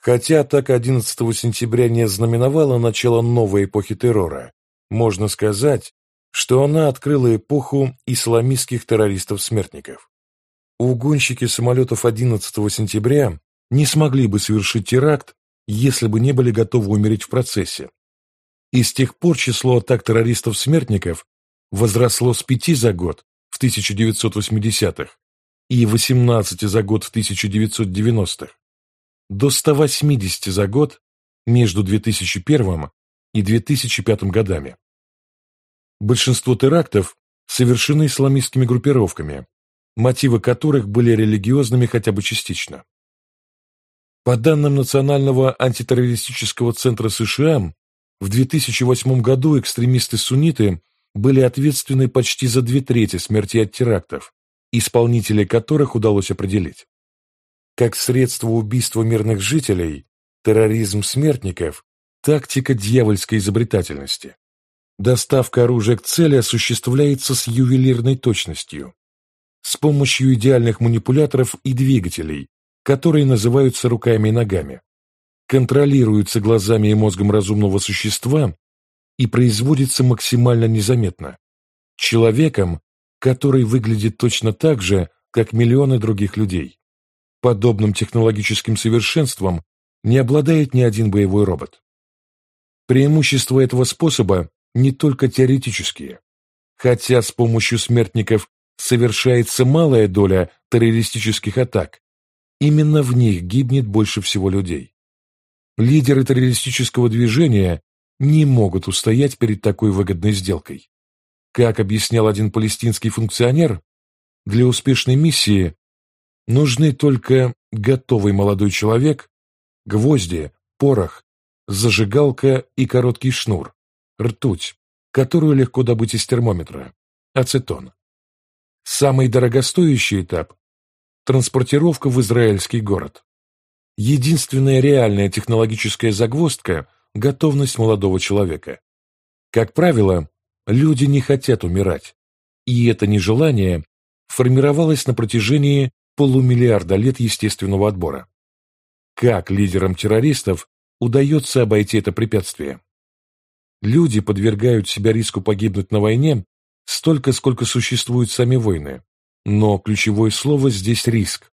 Хотя атака 11 сентября не знаменовала начало новой эпохи террора, можно сказать, что она открыла эпоху исламистских террористов-смертников. Угонщики самолетов 11 сентября не смогли бы совершить теракт, если бы не были готовы умереть в процессе. И с тех пор число атак террористов-смертников возросло с 5 за год в 1980-х и 18 за год в 1990-х до 180 за год между 2001 и 2005 годами. Большинство терактов совершены исламистскими группировками, мотивы которых были религиозными хотя бы частично. По данным Национального антитеррористического центра США, в 2008 году экстремисты-сунниты были ответственны почти за две трети смертей от терактов, исполнителей которых удалось определить. Как средство убийства мирных жителей, терроризм смертников – тактика дьявольской изобретательности. Доставка оружия к цели осуществляется с ювелирной точностью, с помощью идеальных манипуляторов и двигателей, которые называются руками и ногами, контролируются глазами и мозгом разумного существа и производится максимально незаметно, человеком, который выглядит точно так же, как миллионы других людей. Подобным технологическим совершенством не обладает ни один боевой робот. Преимущества этого способа не только теоретические. Хотя с помощью смертников совершается малая доля террористических атак, именно в них гибнет больше всего людей. Лидеры террористического движения не могут устоять перед такой выгодной сделкой. Как объяснял один палестинский функционер, для успешной миссии Нужны только готовый молодой человек, гвозди, порох, зажигалка и короткий шнур, ртуть, которую легко добыть из термометра, ацетон. Самый дорогостоящий этап – транспортировка в израильский город. Единственная реальная технологическая загвоздка – готовность молодого человека. Как правило, люди не хотят умирать, и это нежелание формировалось на протяжении полумиллиарда лет естественного отбора. Как лидерам террористов удается обойти это препятствие? Люди подвергают себя риску погибнуть на войне столько, сколько существуют сами войны. Но ключевое слово здесь риск.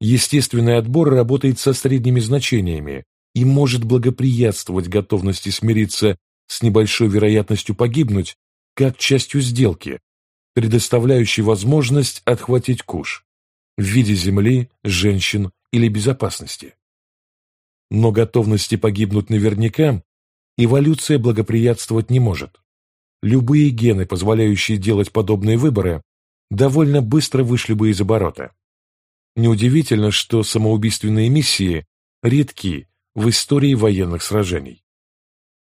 Естественный отбор работает со средними значениями и может благоприятствовать готовности смириться с небольшой вероятностью погибнуть как частью сделки, предоставляющей возможность отхватить куш в виде земли, женщин или безопасности. Но готовности погибнуть наверняка эволюция благоприятствовать не может. Любые гены, позволяющие делать подобные выборы, довольно быстро вышли бы из оборота. Неудивительно, что самоубийственные миссии редки в истории военных сражений.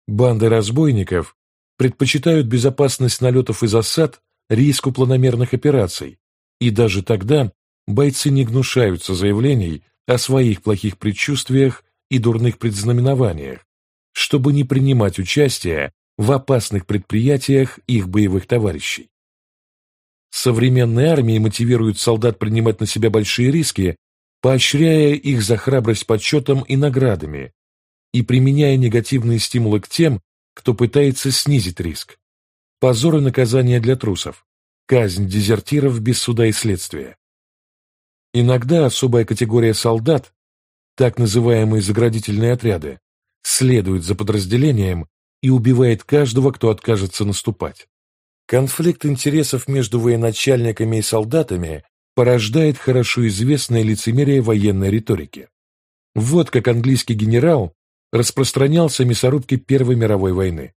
Банды разбойников предпочитают безопасность налетов и засад риску планомерных операций, и даже тогда, бойцы не гнушаются заявлений о своих плохих предчувствиях и дурных предзнаменованиях, чтобы не принимать участие в опасных предприятиях их боевых товарищей. Современные армии мотивируют солдат принимать на себя большие риски, поощряя их за храбрость почетом и наградами и применяя негативные стимулы к тем, кто пытается снизить риск. Позор и наказание для трусов, казнь дезертиров без суда и следствия. Иногда особая категория солдат, так называемые заградительные отряды, следует за подразделением и убивает каждого, кто откажется наступать. Конфликт интересов между военачальниками и солдатами порождает хорошо известное лицемерие военной риторики. Вот как английский генерал распространялся мясорубки Первой мировой войны.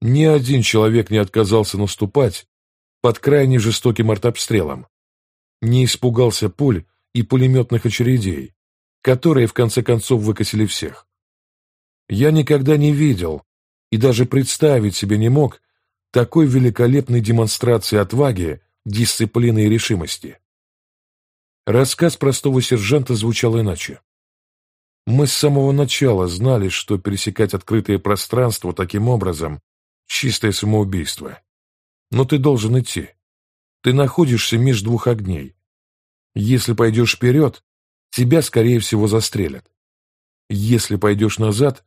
Ни один человек не отказался наступать под крайне жестоким артобстрелом, не испугался пуль и пулеметных очередей, которые в конце концов выкосили всех. Я никогда не видел и даже представить себе не мог такой великолепной демонстрации отваги, дисциплины и решимости. Рассказ простого сержанта звучал иначе. Мы с самого начала знали, что пересекать открытое пространство таким образом — чистое самоубийство. Но ты должен идти. Ты находишься между двух огней. Если пойдешь вперед, тебя, скорее всего, застрелят. Если пойдешь назад,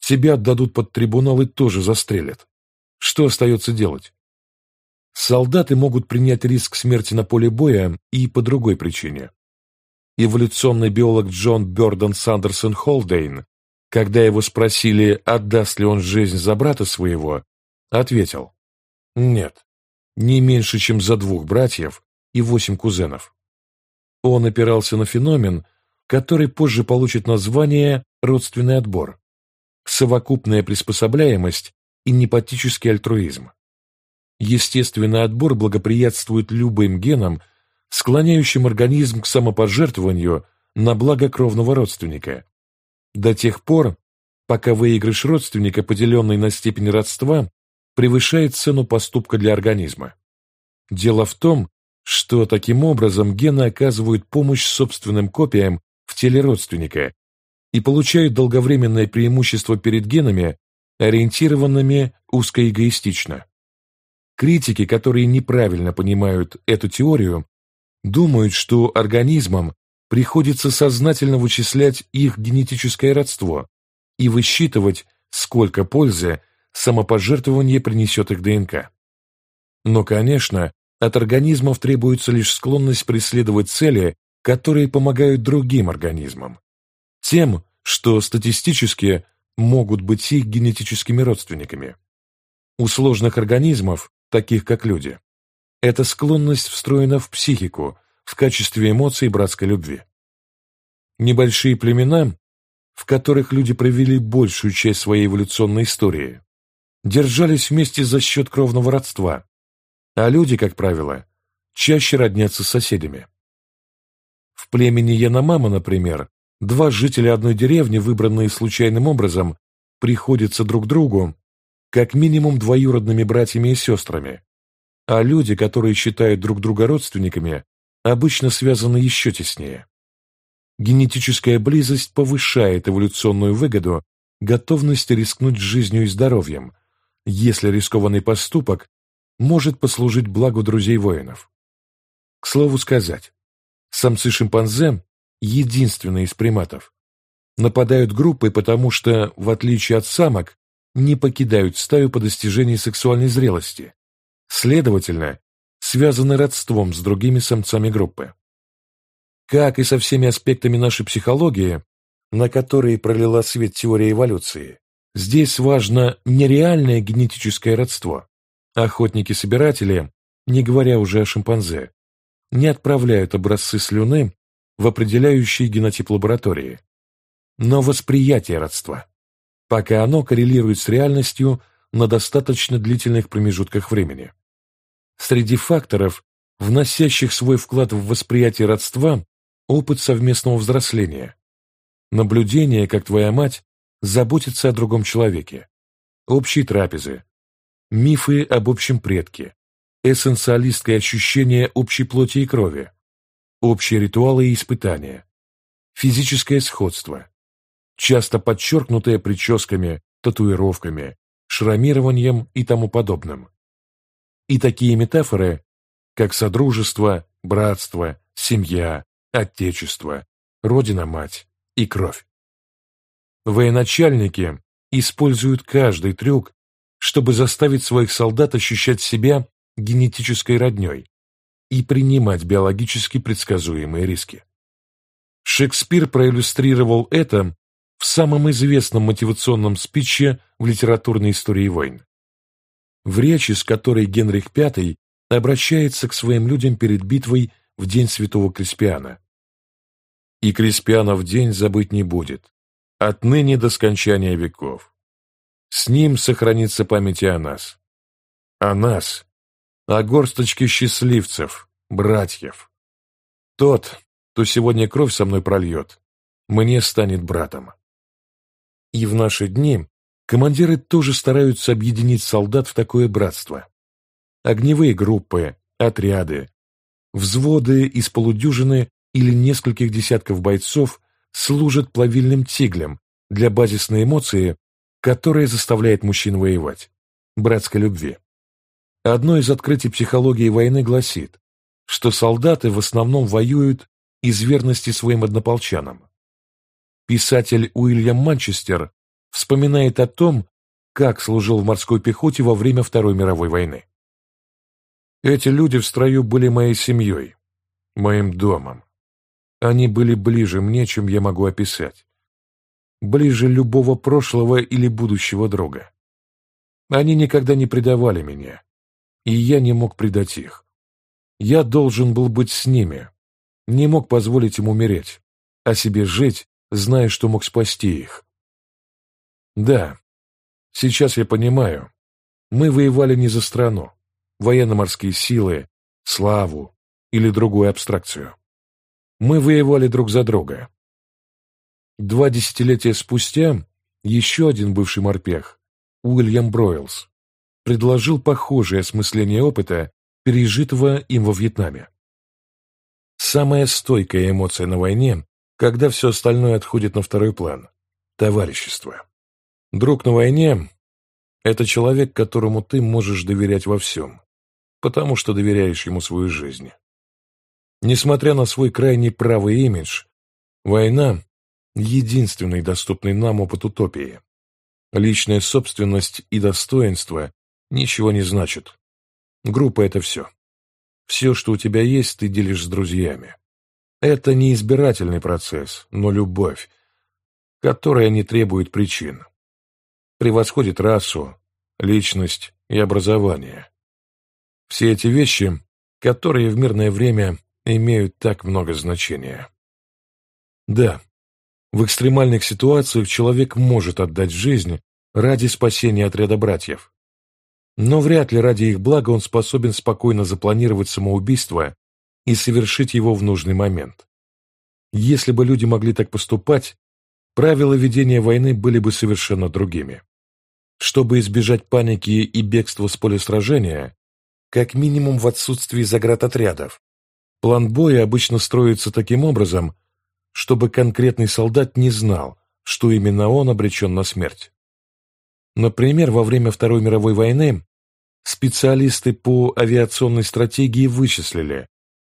тебя отдадут под трибунал и тоже застрелят. Что остается делать? Солдаты могут принять риск смерти на поле боя и по другой причине. Эволюционный биолог Джон Бёрден Сандерсон Холдейн, когда его спросили, отдаст ли он жизнь за брата своего, ответил «Нет, не меньше, чем за двух братьев и восемь кузенов». Он опирался на феномен, который позже получит название «родственный отбор», совокупная приспособляемость и непатический альтруизм. Естественный отбор благоприятствует любым генам, склоняющим организм к самопожертвованию на благо кровного родственника. До тех пор, пока выигрыш родственника, поделенный на степень родства, превышает цену поступка для организма. Дело в том, что таким образом гены оказывают помощь собственным копиям в теле родственника и получают долговременное преимущество перед генами, ориентированными узкоэгоистично. Критики, которые неправильно понимают эту теорию, думают, что организмам приходится сознательно вычислять их генетическое родство и высчитывать, сколько пользы самопожертвование принесет их ДНК. Но, конечно, от организмов требуется лишь склонность преследовать цели, которые помогают другим организмам. Тем, что статистически могут быть их генетическими родственниками. У сложных организмов таких как люди. Эта склонность встроена в психику в качестве эмоций братской любви. Небольшие племена, в которых люди провели большую часть своей эволюционной истории, держались вместе за счет кровного родства, а люди, как правило, чаще роднятся с соседями. В племени Яномама, например, два жителя одной деревни, выбранные случайным образом, приходятся друг другу как минимум двоюродными братьями и сестрами, а люди, которые считают друг друга родственниками, обычно связаны еще теснее. Генетическая близость повышает эволюционную выгоду, готовность рискнуть жизнью и здоровьем, если рискованный поступок может послужить благу друзей воинов. К слову сказать, самцы шимпанзе, единственные из приматов, нападают группой, потому что, в отличие от самок, не покидают стаю по достижении сексуальной зрелости, следовательно, связаны родством с другими самцами группы. Как и со всеми аспектами нашей психологии, на которые пролила свет теория эволюции, здесь важно нереальное генетическое родство. Охотники-собиратели, не говоря уже о шимпанзе, не отправляют образцы слюны в определяющий генотип лаборатории, но восприятие родства пока оно коррелирует с реальностью на достаточно длительных промежутках времени. Среди факторов, вносящих свой вклад в восприятие родства, опыт совместного взросления, наблюдение, как твоя мать заботится о другом человеке, общие трапезы, мифы об общем предке, эссенциалистское ощущение общей плоти и крови, общие ритуалы и испытания, физическое сходство, часто подчеркнутое прическами, татуировками, шрамированием и тому подобным. И такие метафоры, как содружество, братство, семья, отечество, родина-мать и кровь. Военачальники используют каждый трюк, чтобы заставить своих солдат ощущать себя генетической родней и принимать биологически предсказуемые риски. Шекспир проиллюстрировал это в самом известном мотивационном спиче в литературной истории войн. В речи, с которой Генрих V обращается к своим людям перед битвой в день святого Креспиана. «И Креспиана в день забыть не будет, отныне до скончания веков. С ним сохранится память о нас. О нас, о горсточке счастливцев, братьев. Тот, кто сегодня кровь со мной прольет, мне станет братом. И в наши дни командиры тоже стараются объединить солдат в такое братство. Огневые группы, отряды, взводы из полудюжины или нескольких десятков бойцов служат плавильным тиглем для базисной эмоции, которая заставляет мужчин воевать – братской любви. Одно из открытий психологии войны гласит, что солдаты в основном воюют из верности своим однополчанам. Писатель Уильям Манчестер вспоминает о том, как служил в морской пехоте во время Второй мировой войны. Эти люди в строю были моей семьей, моим домом. Они были ближе мне, чем я могу описать. Ближе любого прошлого или будущего друга. Они никогда не предавали меня, и я не мог предать их. Я должен был быть с ними, не мог позволить им умереть, а себе жить, зная, что мог спасти их. Да, сейчас я понимаю, мы воевали не за страну, военно-морские силы, славу или другую абстракцию. Мы воевали друг за друга. Два десятилетия спустя еще один бывший морпех, Уильям Бройлс, предложил похожее осмысление опыта, пережитого им во Вьетнаме. Самая стойкая эмоция на войне, когда все остальное отходит на второй план – товарищество. Друг на войне – это человек, которому ты можешь доверять во всем, потому что доверяешь ему свою жизнь. Несмотря на свой крайне правый имидж, война – единственный доступный нам опыт утопии. Личная собственность и достоинство ничего не значат. Группа – это все. Все, что у тебя есть, ты делишь с друзьями. Это не избирательный процесс, но любовь, которая не требует причин. Превосходит расу, личность и образование. Все эти вещи, которые в мирное время имеют так много значения. Да, в экстремальных ситуациях человек может отдать жизнь ради спасения отряда братьев. Но вряд ли ради их блага он способен спокойно запланировать самоубийство и совершить его в нужный момент. Если бы люди могли так поступать, правила ведения войны были бы совершенно другими. Чтобы избежать паники и бегства с поля сражения, как минимум в отсутствии заградотрядов, План боя обычно строится таким образом, чтобы конкретный солдат не знал, что именно он обречен на смерть. Например, во время Второй мировой войны специалисты по авиационной стратегии вычислили,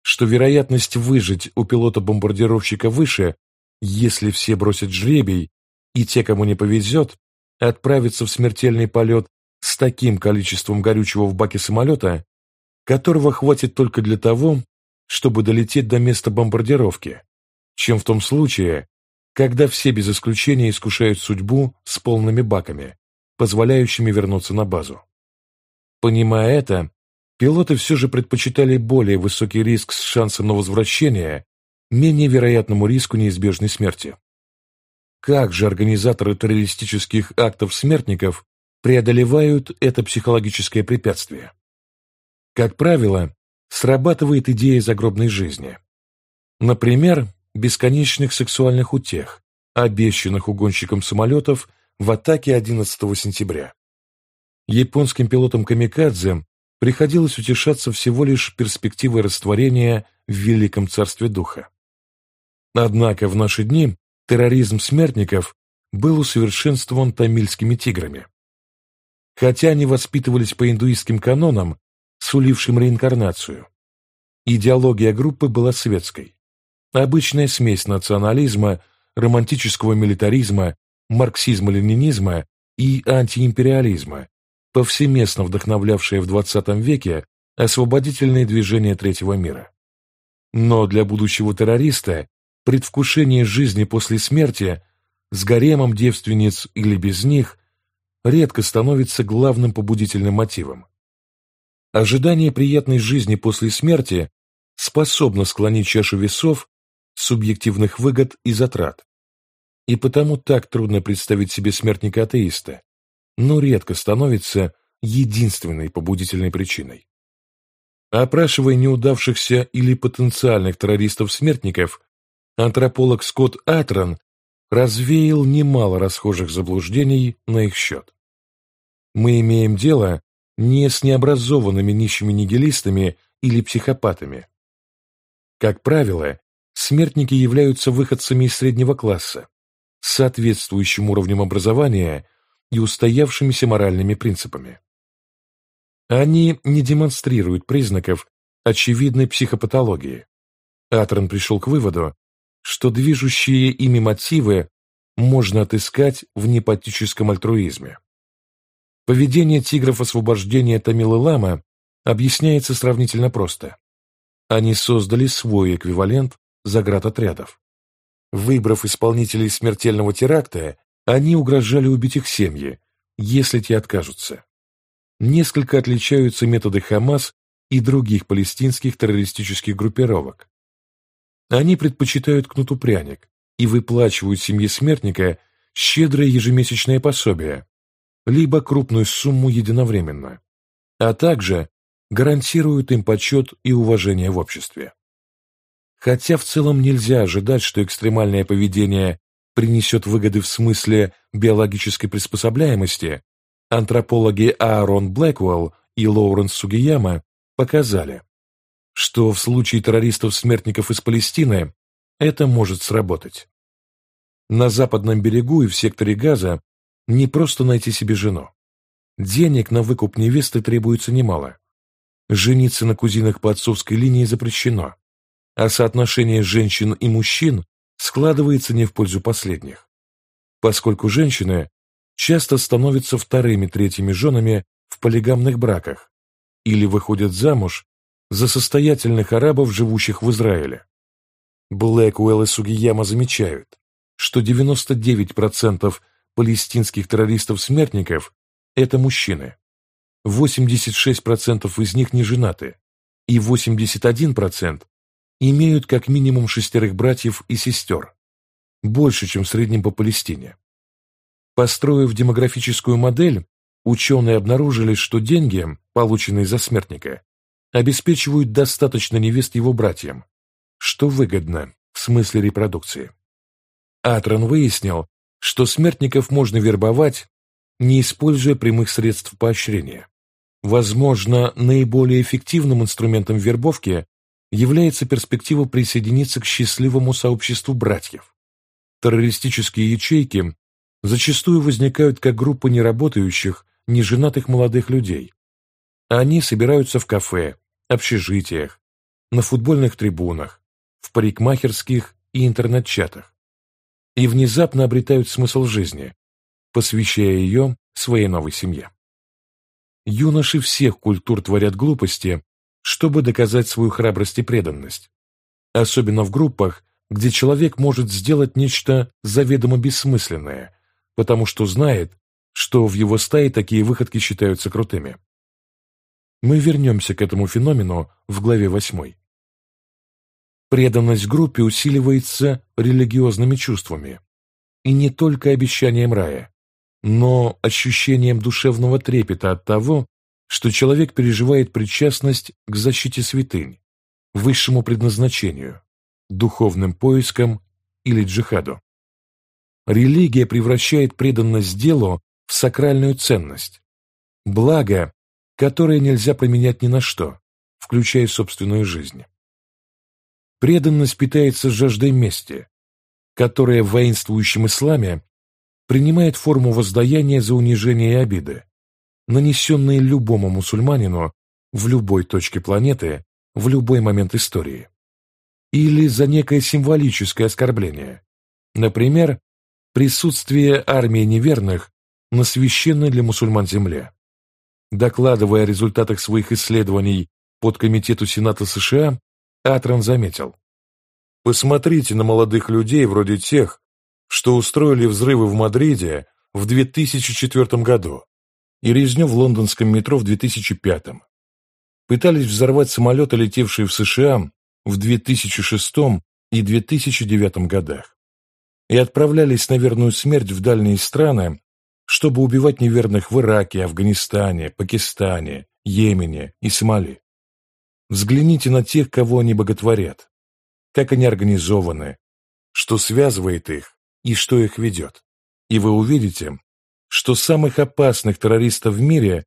что вероятность выжить у пилота-бомбардировщика выше, если все бросят жребий, и те, кому не повезет, отправятся в смертельный полет с таким количеством горючего в баке самолета, которого хватит только для того, чтобы долететь до места бомбардировки, чем в том случае, когда все без исключения искушают судьбу с полными баками, позволяющими вернуться на базу. Понимая это, пилоты все же предпочитали более высокий риск с шансом на возвращение, менее вероятному риску неизбежной смерти. Как же организаторы террористических актов смертников преодолевают это психологическое препятствие? Как правило, срабатывает идея загробной жизни. Например, бесконечных сексуальных утех, обещанных угонщиком самолетов в атаке 11 сентября. Японским пилотам «Камикадзе» приходилось утешаться всего лишь перспективой растворения в Великом Царстве Духа. Однако в наши дни терроризм смертников был усовершенствован тамильскими тиграми. Хотя они воспитывались по индуистским канонам, сулившим реинкарнацию. Идеология группы была светской. Обычная смесь национализма, романтического милитаризма, марксизма-ленинизма и антиимпериализма, повсеместно вдохновлявшая в XX веке освободительные движения третьего мира. Но для будущего террориста предвкушение жизни после смерти с гаремом девственниц или без них редко становится главным побудительным мотивом. Ожидание приятной жизни после смерти способно склонить чашу весов субъективных выгод и затрат. И потому так трудно представить себе смертника-атеиста, но редко становится единственной побудительной причиной. Опрашивая неудавшихся или потенциальных террористов-смертников, антрополог Скотт Атрон развеял немало расхожих заблуждений на их счет. Мы имеем дело не с необразованными нищими нигилистами или психопатами. Как правило, смертники являются выходцами из среднего класса, с соответствующим уровнем образования и устоявшимися моральными принципами. Они не демонстрируют признаков очевидной психопатологии. Атрон пришел к выводу, что движущие ими мотивы можно отыскать в непатическом альтруизме. Поведение тигров освобождения Тамилы Лама объясняется сравнительно просто. Они создали свой эквивалент заградотрядов. Выбрав исполнителей смертельного теракта, они угрожали убить их семьи, если те откажутся. Несколько отличаются методы Хамас и других палестинских террористических группировок. Они предпочитают кнутупряник и выплачивают семье смертника щедрое ежемесячное пособие, либо крупную сумму единовременно, а также гарантируют им почет и уважение в обществе. Хотя в целом нельзя ожидать, что экстремальное поведение принесет выгоды в смысле биологической приспособляемости, антропологи Аарон Блэквелл и Лоуренс Сугияма показали, что в случае террористов-смертников из Палестины это может сработать. На западном берегу и в секторе Газа не просто найти себе жену. Денег на выкуп невесты требуется немало. Жениться на кузинах по отцовской линии запрещено, а соотношение женщин и мужчин складывается не в пользу последних, поскольку женщины часто становятся вторыми-третьими женами в полигамных браках или выходят замуж за состоятельных арабов, живущих в Израиле. Блэкуэлл и Сугияма замечают, что 99% палестинских террористов-смертников – это мужчины. 86% из них не женаты, и 81% имеют как минимум шестерых братьев и сестер, больше, чем в среднем по Палестине. Построив демографическую модель, ученые обнаружили, что деньги, полученные за смертника, обеспечивают достаточно невест его братьям, что выгодно в смысле репродукции. Атрон выяснил, что смертников можно вербовать, не используя прямых средств поощрения. Возможно, наиболее эффективным инструментом вербовки является перспектива присоединиться к счастливому сообществу братьев. Террористические ячейки зачастую возникают как группа неработающих, неженатых молодых людей. Они собираются в кафе, общежитиях, на футбольных трибунах, в парикмахерских и интернет-чатах и внезапно обретают смысл жизни, посвящая ее своей новой семье. Юноши всех культур творят глупости, чтобы доказать свою храбрость и преданность, особенно в группах, где человек может сделать нечто заведомо бессмысленное, потому что знает, что в его стае такие выходки считаются крутыми. Мы вернемся к этому феномену в главе 8. Преданность группе усиливается религиозными чувствами, и не только обещанием рая, но ощущением душевного трепета от того, что человек переживает причастность к защите святынь, высшему предназначению, духовным поискам или джихаду. Религия превращает преданность делу в сакральную ценность, благо, которое нельзя променять ни на что, включая собственную жизнь. Преданность питается жаждой мести, которая в воинствующем исламе принимает форму воздаяния за унижение и обиды, нанесенные любому мусульманину в любой точке планеты в любой момент истории. Или за некое символическое оскорбление, например, присутствие армии неверных на священной для мусульман земле. Докладывая о результатах своих исследований под Комитету Сената США, Атрон заметил. Посмотрите на молодых людей вроде тех, что устроили взрывы в Мадриде в 2004 году и резню в лондонском метро в 2005. Пытались взорвать самолеты, летевшие в США в 2006 и 2009 годах, и отправлялись на верную смерть в дальние страны, чтобы убивать неверных в Ираке, Афганистане, Пакистане, Йемене и Сомали. Взгляните на тех, кого они боготворят, как они организованы, что связывает их и что их ведет. И вы увидите, что самых опасных террористов в мире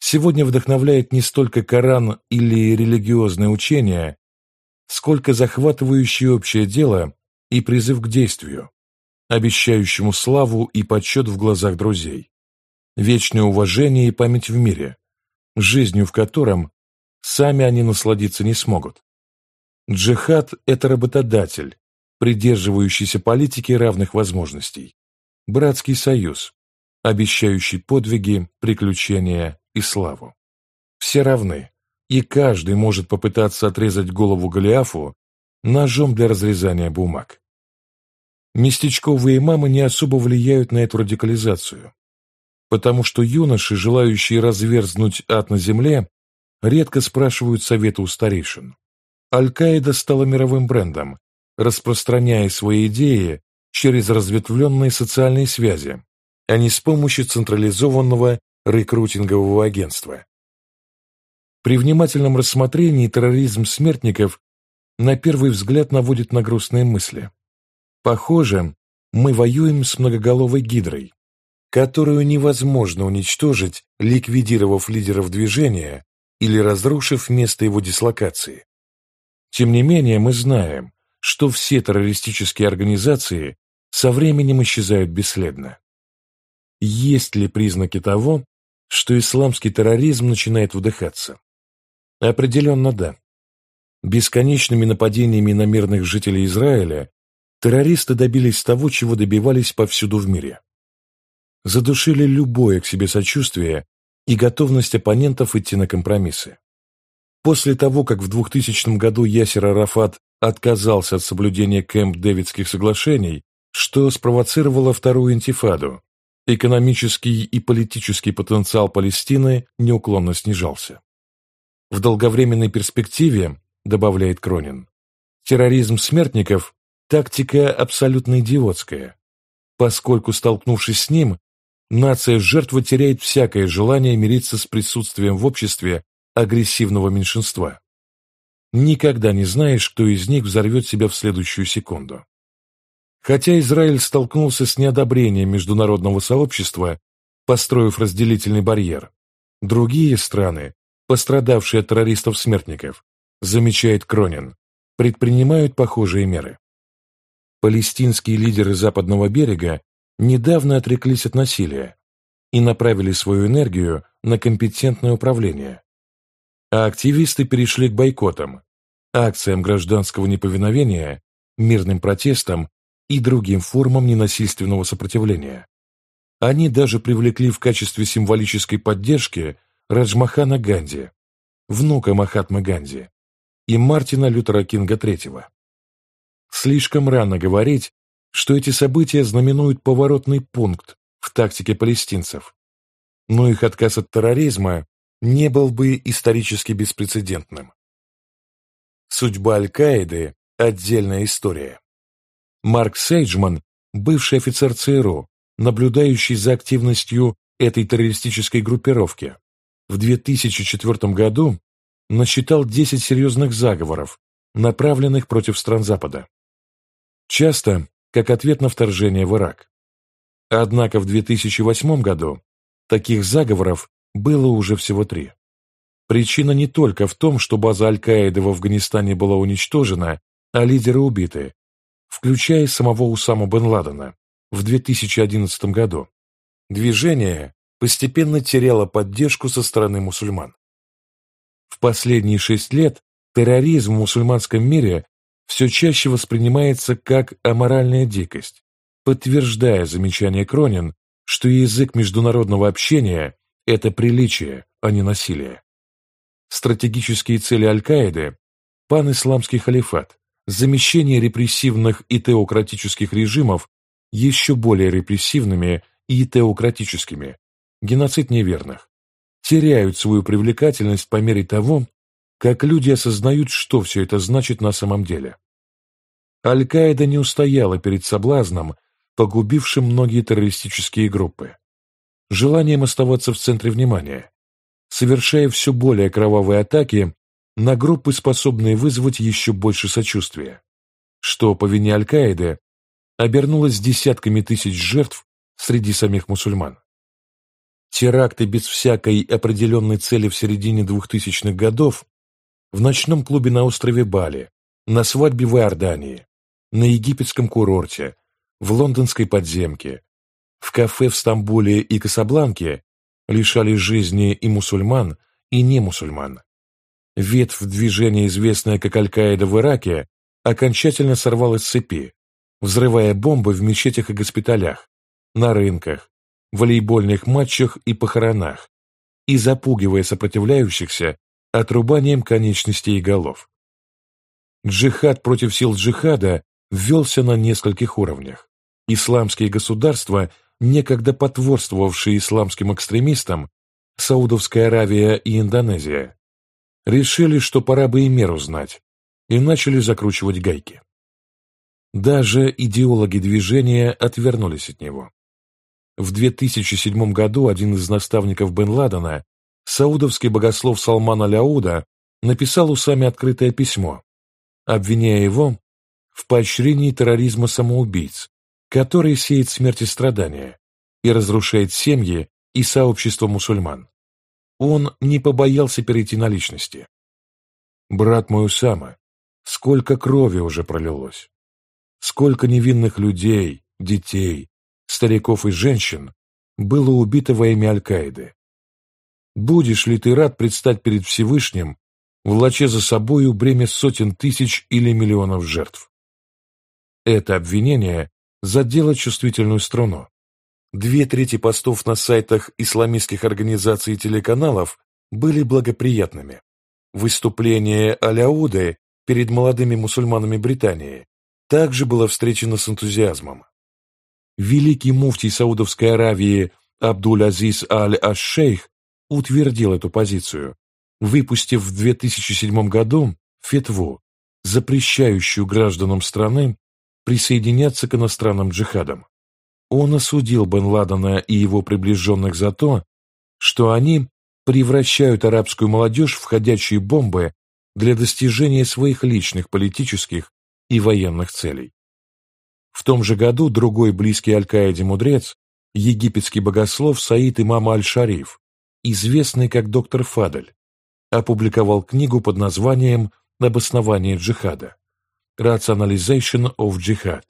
сегодня вдохновляет не столько Коран или религиозное учение, сколько захватывающее общее дело и призыв к действию, обещающему славу и почет в глазах друзей, вечное уважение и память в мире, жизнью в котором сами они насладиться не смогут. Джихад – это работодатель, придерживающийся политики равных возможностей. братский союз, обещающий подвиги, приключения и славу. Все равны, и каждый может попытаться отрезать голову Голиафу ножом для разрезания бумаг. Местечковые мамы не особо влияют на эту радикализацию, потому что юноши, желающие разверзнуть ад на земле, редко спрашивают совета у старейшин. Аль-Каида стала мировым брендом, распространяя свои идеи через разветвленные социальные связи, а не с помощью централизованного рекрутингового агентства. При внимательном рассмотрении терроризм смертников на первый взгляд наводит на грустные мысли. Похоже, мы воюем с многоголовой гидрой, которую невозможно уничтожить, ликвидировав лидеров движения или разрушив место его дислокации. Тем не менее, мы знаем, что все террористические организации со временем исчезают бесследно. Есть ли признаки того, что исламский терроризм начинает выдыхаться? Определенно да. Бесконечными нападениями на мирных жителей Израиля террористы добились того, чего добивались повсюду в мире. Задушили любое к себе сочувствие и готовность оппонентов идти на компромиссы. После того, как в 2000 году Ясер Арафат отказался от соблюдения Кэмп-Дэвидских соглашений, что спровоцировало вторую интифаду, экономический и политический потенциал Палестины неуклонно снижался. В долговременной перспективе, добавляет Кронин, терроризм смертников – тактика абсолютно идиотская, поскольку, столкнувшись с ним, нация жертва теряет всякое желание мириться с присутствием в обществе агрессивного меньшинства. Никогда не знаешь, кто из них взорвет себя в следующую секунду. Хотя Израиль столкнулся с неодобрением международного сообщества, построив разделительный барьер, другие страны, пострадавшие от террористов-смертников, замечает Кронин, предпринимают похожие меры. Палестинские лидеры Западного берега недавно отреклись от насилия и направили свою энергию на компетентное управление, а активисты перешли к бойкотам, акциям гражданского неповиновения, мирным протестам и другим формам ненасильственного сопротивления. Они даже привлекли в качестве символической поддержки Раджмахана Ганди, внука Махатмы Ганди, и Мартина Лютера Кинга III. Слишком рано говорить, что эти события знаменуют поворотный пункт в тактике палестинцев, но их отказ от терроризма не был бы исторически беспрецедентным. Судьба Аль-Каиды – отдельная история. Марк Сейджман, бывший офицер ЦРУ, наблюдающий за активностью этой террористической группировки, в 2004 году насчитал 10 серьезных заговоров, направленных против стран Запада. Часто как ответ на вторжение в Ирак. Однако в 2008 году таких заговоров было уже всего три. Причина не только в том, что база Аль-Каиды в Афганистане была уничтожена, а лидеры убиты, включая самого Усама бен Ладена в 2011 году. Движение постепенно теряло поддержку со стороны мусульман. В последние шесть лет терроризм в мусульманском мире все чаще воспринимается как аморальная дикость, подтверждая замечание Кронин, что язык международного общения – это приличие, а не насилие. Стратегические цели Аль-Каиды – пан-исламский халифат, замещение репрессивных и теократических режимов еще более репрессивными и теократическими, геноцид неверных, теряют свою привлекательность по мере того, как люди осознают, что все это значит на самом деле. Аль-Каида не устояла перед соблазном, погубившим многие террористические группы. Желанием оставаться в центре внимания, совершая все более кровавые атаки на группы, способные вызвать еще больше сочувствия, что по вине Аль-Каиды обернулось десятками тысяч жертв среди самих мусульман. Теракты без всякой определенной цели в середине 2000-х годов в ночном клубе на острове Бали, на свадьбе в Иордании, на египетском курорте, в лондонской подземке, в кафе в Стамбуле и Касабланке лишали жизни и мусульман, и не мусульман. Ветвь движения, известная как Аль-Каида в Ираке, окончательно сорвалась с цепи, взрывая бомбы в мечетях и госпиталях, на рынках, волейбольных матчах и похоронах и запугивая сопротивляющихся отрубанием конечностей и голов. Джихад против сил джихада ввелся на нескольких уровнях. Исламские государства, некогда потворствовавшие исламским экстремистам, Саудовская Аравия и Индонезия, решили, что пора бы и меру знать, и начали закручивать гайки. Даже идеологи движения отвернулись от него. В 2007 году один из наставников Бен Ладена, саудовский богослов Салман Аляуда, написал усами открытое письмо, обвиняя его в поощрении терроризма самоубийц, который сеет смерть и страдания и разрушает семьи и сообщество мусульман. Он не побоялся перейти на личности. «Брат мой Усама, сколько крови уже пролилось! Сколько невинных людей, детей, стариков и женщин было убито во имя Аль-Каиды! Будешь ли ты рад предстать перед Всевышним, влача за собою бремя сотен тысяч или миллионов жертв? Это обвинение задело чувствительную струну. Две трети постов на сайтах исламистских организаций и телеканалов были благоприятными. Выступление Аляуды перед молодыми мусульманами Британии также было встречено с энтузиазмом. Великий муфтий Саудовской Аравии Абдуль-Азиз Аль-Аш-Шейх утвердил эту позицию, выпустив в 2007 году фетву, запрещающую гражданам страны присоединяться к иностранным джихадам. Он осудил Бен Ладена и его приближенных за то, что они превращают арабскую молодежь в ходячие бомбы для достижения своих личных политических и военных целей. В том же году другой близкий Аль-Каиде мудрец, египетский богослов Саид имам Аль-Шариф, известный как доктор Фадель, опубликовал книгу под названием «Обоснование джихада» Rationalization of Jihad,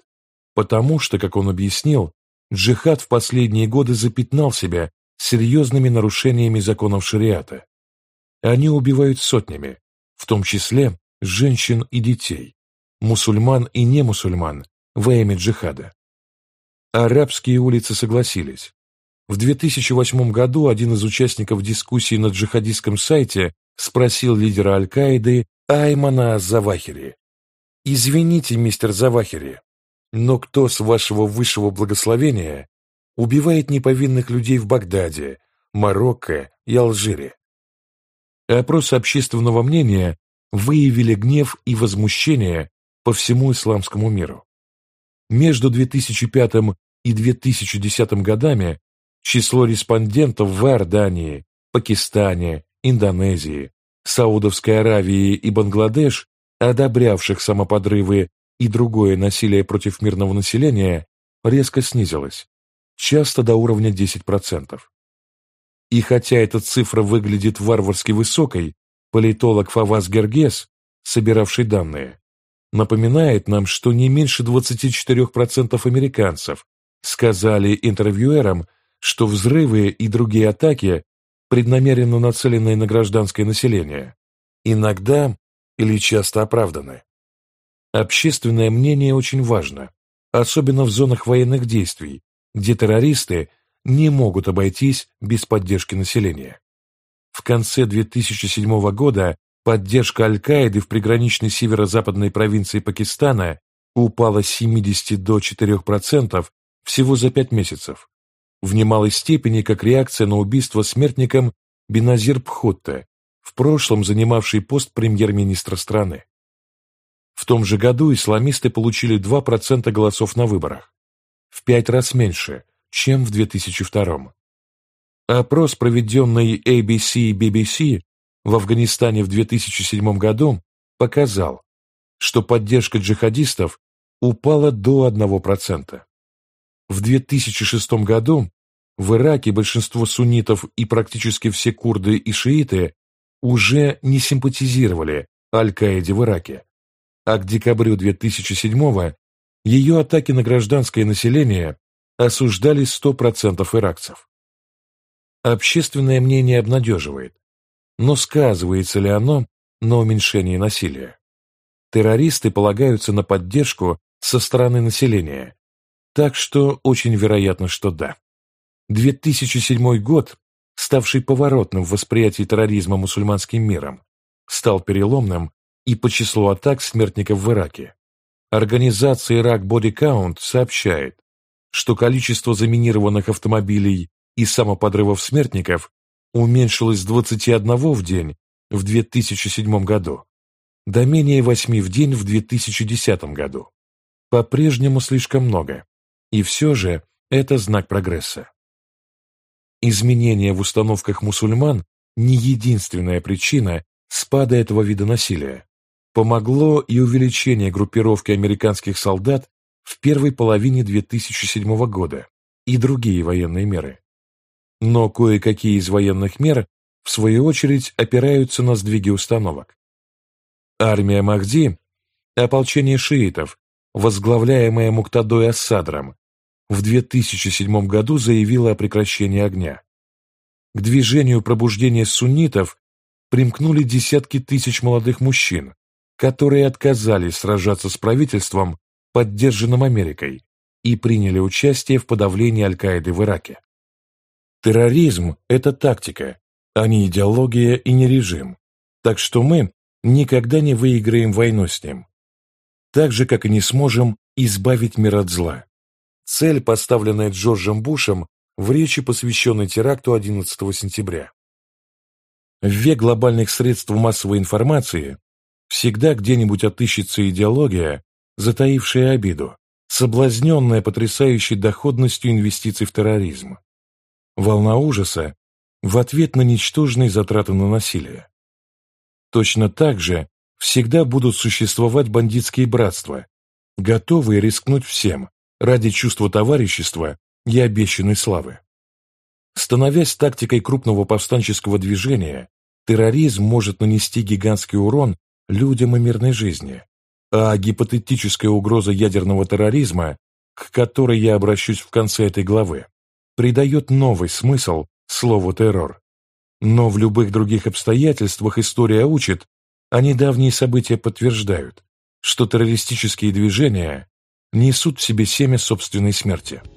потому что, как он объяснил, джихад в последние годы запятнал себя серьезными нарушениями законов шариата. Они убивают сотнями, в том числе женщин и детей, мусульман и немусульман во имя джихада. Арабские улицы согласились. В 2008 году один из участников дискуссии на джихадистском сайте спросил лидера Аль-Каиды Аймана Завахири, «Извините, мистер Завахери, но кто с вашего высшего благословения убивает неповинных людей в Багдаде, Марокко и Алжире?» Опрос общественного мнения выявили гнев и возмущение по всему исламскому миру. Между 2005 и 2010 годами число респондентов в Иордании, Пакистане, Индонезии, Саудовской Аравии и Бангладеш одобрявших самоподрывы и другое насилие против мирного населения, резко снизилась, часто до уровня 10%. И хотя эта цифра выглядит варварски высокой, политолог Фавас Гергес, собиравший данные, напоминает нам, что не меньше 24% американцев сказали интервьюерам, что взрывы и другие атаки, преднамеренно нацеленные на гражданское население, иногда или часто оправданы. Общественное мнение очень важно, особенно в зонах военных действий, где террористы не могут обойтись без поддержки населения. В конце 2007 года поддержка Аль-Каиды в приграничной северо-западной провинции Пакистана упала с 70 до 4% всего за 5 месяцев, в немалой степени как реакция на убийство смертником Беназир Пхотта, в прошлом занимавший пост премьер-министра страны. В том же году исламисты получили 2% голосов на выборах, в пять раз меньше, чем в 2002. Опрос, проведенный ABC и BBC в Афганистане в 2007 году, показал, что поддержка джихадистов упала до 1%. В 2006 году в Ираке большинство суннитов и практически все курды и шииты уже не симпатизировали Аль-Каиде в Ираке, а к декабрю 2007-го ее атаки на гражданское население осуждали 100% иракцев. Общественное мнение обнадеживает, но сказывается ли оно на уменьшении насилия? Террористы полагаются на поддержку со стороны населения, Так что очень вероятно, что да. 2007 год, ставший поворотным в восприятии терроризма мусульманским миром, стал переломным и по числу атак смертников в Ираке. Организация Iraq Body Count сообщает, что количество заминированных автомобилей и самоподрывов смертников уменьшилось с 21 в день в 2007 году до менее 8 в день в 2010 году. По-прежнему слишком много, и все же это знак прогресса. Изменения в установках мусульман не единственная причина спада этого вида насилия. Помогло и увеличение группировки американских солдат в первой половине 2007 года и другие военные меры. Но кое-какие из военных мер, в свою очередь, опираются на сдвиги установок. Армия Махди, ополчение шиитов, возглавляемая Муктадой Ассадром, в 2007 году заявила о прекращении огня. К движению пробуждения суннитов примкнули десятки тысяч молодых мужчин, которые отказались сражаться с правительством, поддержанным Америкой, и приняли участие в подавлении Аль-Каиды в Ираке. Терроризм – это тактика, а не идеология и не режим, так что мы никогда не выиграем войну с ним. Так же, как и не сможем избавить мир от зла. Цель, поставленная Джорджем Бушем в речи, посвященной теракту 11 сентября. В век глобальных средств массовой информации всегда где-нибудь отыщется идеология, затаившая обиду, соблазненная потрясающей доходностью инвестиций в терроризм. Волна ужаса в ответ на ничтожные затраты на насилие. Точно так же всегда будут существовать бандитские братства, готовые рискнуть всем, ради чувства товарищества и обещанной славы. Становясь тактикой крупного повстанческого движения, терроризм может нанести гигантский урон людям и мирной жизни, а гипотетическая угроза ядерного терроризма, к которой я обращусь в конце этой главы, придает новый смысл слову «террор». Но в любых других обстоятельствах история учит, а недавние события подтверждают, что террористические движения несут в себе семя собственной смерти –